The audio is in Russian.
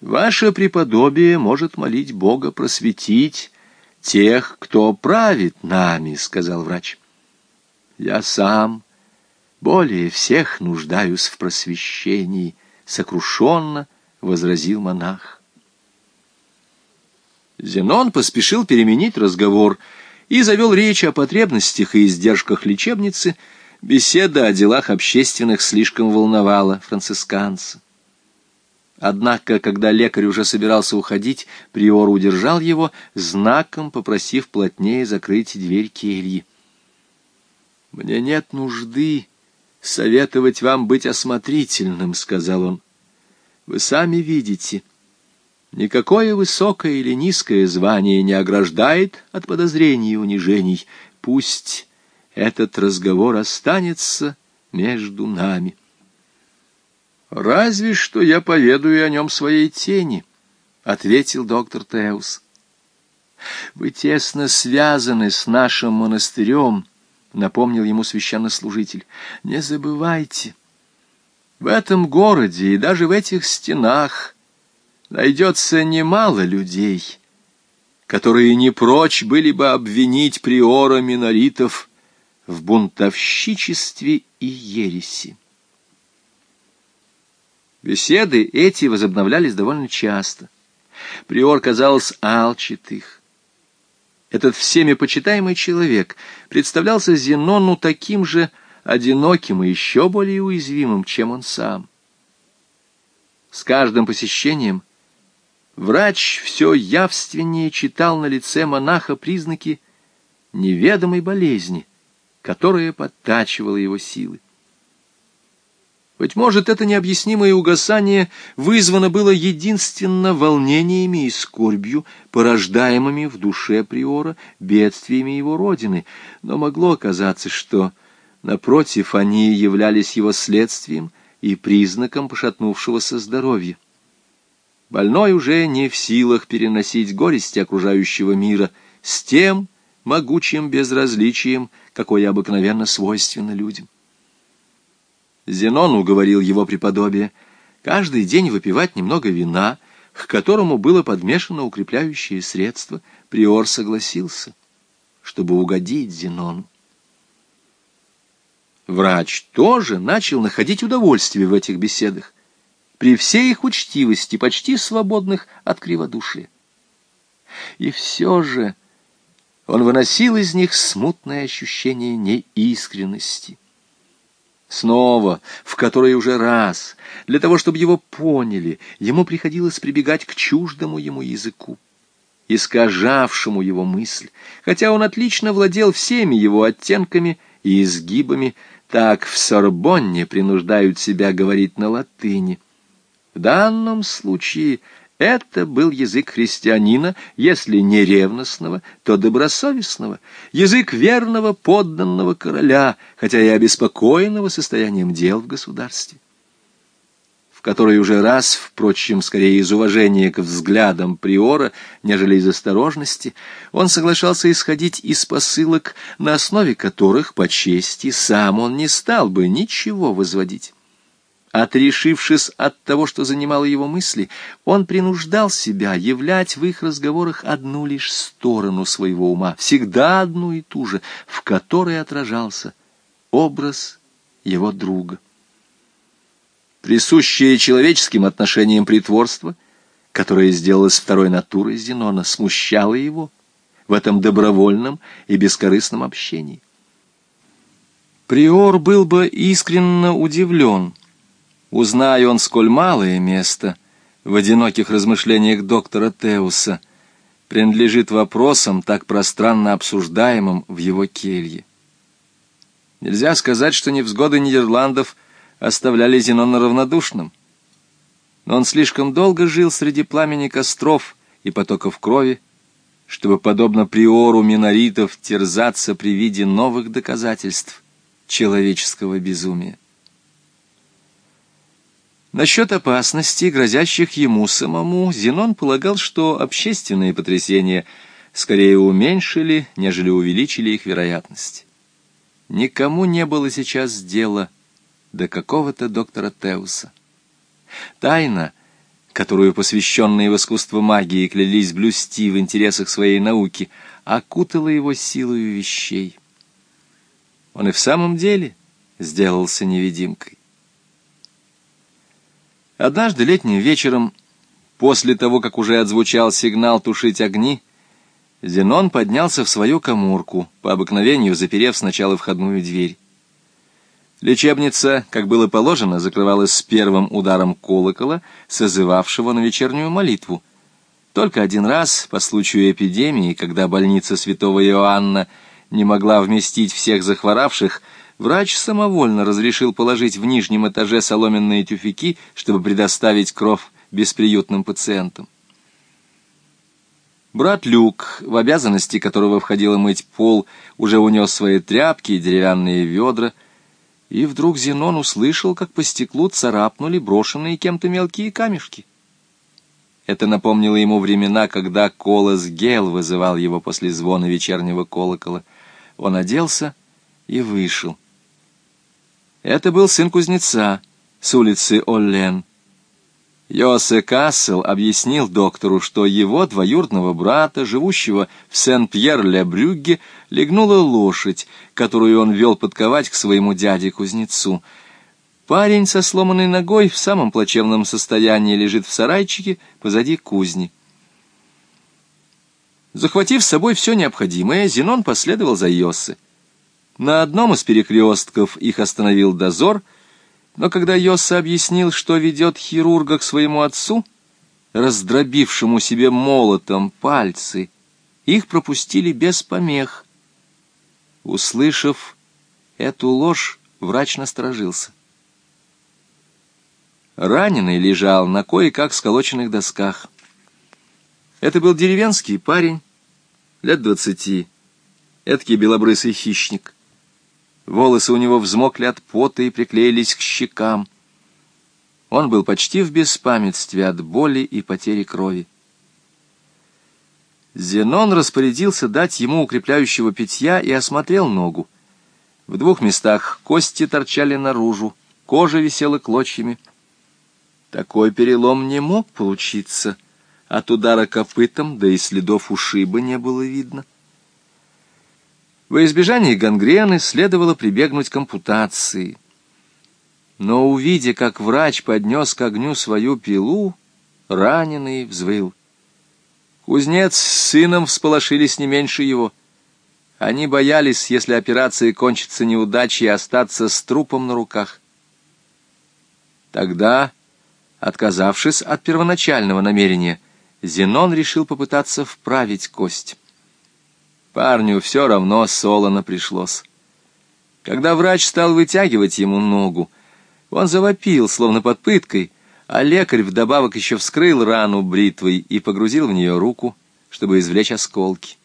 Ваше преподобие может молить Бога просветить тех, кто правит нами, — сказал врач. Я сам более всех нуждаюсь в просвещении, — сокрушенно возразил монах. Зенон поспешил переменить разговор и завел речь о потребностях и издержках лечебницы. Беседа о делах общественных слишком волновала францисканца. Однако, когда лекарь уже собирался уходить, приор удержал его, знаком попросив плотнее закрыть дверь кельи. «Мне нет нужды советовать вам быть осмотрительным», — сказал он. «Вы сами видите, никакое высокое или низкое звание не ограждает от подозрений и унижений. Пусть этот разговор останется между нами». «Разве что я поведаю о нем своей тени», — ответил доктор Теус. «Вы тесно связаны с нашим монастырем», — напомнил ему священнослужитель. «Не забывайте, в этом городе и даже в этих стенах найдется немало людей, которые не прочь были бы обвинить приора миноритов в бунтовщичестве и ереси. Беседы эти возобновлялись довольно часто. Приор, казалось, алчит их. Этот всеми почитаемый человек представлялся Зенону таким же одиноким и еще более уязвимым, чем он сам. С каждым посещением врач все явственнее читал на лице монаха признаки неведомой болезни, которая подтачивала его силы. Быть может, это необъяснимое угасание вызвано было единственно волнениями и скорбью, порождаемыми в душе приора бедствиями его родины, но могло оказаться, что, напротив, они являлись его следствием и признаком пошатнувшегося здоровья. Больной уже не в силах переносить горести окружающего мира с тем могучим безразличием, какое обыкновенно свойственно людям. Зенон уговорил его преподобие каждый день выпивать немного вина, к которому было подмешано укрепляющее средство. Приор согласился, чтобы угодить Зенону. Врач тоже начал находить удовольствие в этих беседах, при всей их учтивости, почти свободных от криводушия. И все же он выносил из них смутное ощущение неискренности. Снова, в который уже раз, для того, чтобы его поняли, ему приходилось прибегать к чуждому ему языку, искажавшему его мысль, хотя он отлично владел всеми его оттенками и изгибами, так в Сорбонне принуждают себя говорить на латыни. В данном случае это был язык христианина, если не ревностного, то добросовестного, язык верного подданного короля, хотя и обеспокоенного состоянием дел в государстве в который уже раз, впрочем, скорее из уважения к взглядам приора, нежели из осторожности, он соглашался исходить из посылок, на основе которых, по чести, сам он не стал бы ничего возводить. Отрешившись от того, что занимало его мысли, он принуждал себя являть в их разговорах одну лишь сторону своего ума, всегда одну и ту же, в которой отражался образ его друга. Присущее человеческим отношениям притворство, которое сделалось второй натурой Зенона, смущало его в этом добровольном и бескорыстном общении. Приор был бы искренне удивлен, Узнай он, сколь малое место в одиноких размышлениях доктора Теуса принадлежит вопросам, так пространно обсуждаемым в его келье. Нельзя сказать, что невзгоды Нидерландов оставляли Зенона равнодушным. Но он слишком долго жил среди пламени костров и потоков крови, чтобы, подобно приору миноритов, терзаться при виде новых доказательств человеческого безумия. Насчет опасностей, грозящих ему самому, Зенон полагал, что общественные потрясения скорее уменьшили, нежели увеличили их вероятность. Никому не было сейчас дела до какого-то доктора Теуса. Тайна, которую посвященные в искусство магии клялись блюсти в интересах своей науки, окутала его силою вещей. Он и в самом деле сделался невидимкой. Однажды летним вечером, после того, как уже отзвучал сигнал тушить огни, Зенон поднялся в свою коморку, по обыкновению заперев сначала входную дверь. Лечебница, как было положено, закрывалась с первым ударом колокола, созывавшего на вечернюю молитву. Только один раз, по случаю эпидемии, когда больница святого Иоанна не могла вместить всех захворавших, врач самовольно разрешил положить в нижнем этаже соломенные тюфяки, чтобы предоставить кровь бесприютным пациентам. Брат Люк, в обязанности которого входило мыть пол, уже унес свои тряпки и деревянные ведра — и вдруг Зенон услышал, как по стеклу царапнули брошенные кем-то мелкие камешки. Это напомнило ему времена, когда Колос Гел вызывал его после звона вечернего колокола. Он оделся и вышел. Это был сын кузнеца с улицы Оллен. Йосе Кассел объяснил доктору, что его двоюродного брата, живущего в Сен-Пьер-ле-Брюгге, легнула лошадь, которую он вел подковать к своему дяде-кузнецу. Парень со сломанной ногой в самом плачевном состоянии лежит в сарайчике позади кузни. Захватив с собой все необходимое, Зенон последовал за Йосе. На одном из перекрестков их остановил дозор — но когда Йоса объяснил, что ведет хирурга к своему отцу, раздробившему себе молотом пальцы, их пропустили без помех. Услышав эту ложь, врач насторожился. Раненый лежал на кое-как сколоченных досках. Это был деревенский парень, лет двадцати, эдакий белобрысый хищник. Волосы у него взмокли от пота и приклеились к щекам. Он был почти в беспамятстве от боли и потери крови. Зенон распорядился дать ему укрепляющего питья и осмотрел ногу. В двух местах кости торчали наружу, кожа висела клочьями. Такой перелом не мог получиться. От удара копытом, да и следов ушиба не было видно. Во избежание гангрены следовало прибегнуть к ампутации. Но, увидя, как врач поднес к огню свою пилу, раненый взвыл. Кузнец с сыном всполошились не меньше его. Они боялись, если операция кончится неудачей, остаться с трупом на руках. Тогда, отказавшись от первоначального намерения, Зенон решил попытаться вправить кость. Парню все равно солоно пришлось. Когда врач стал вытягивать ему ногу, он завопил, словно под пыткой, а лекарь вдобавок еще вскрыл рану бритвой и погрузил в нее руку, чтобы извлечь осколки.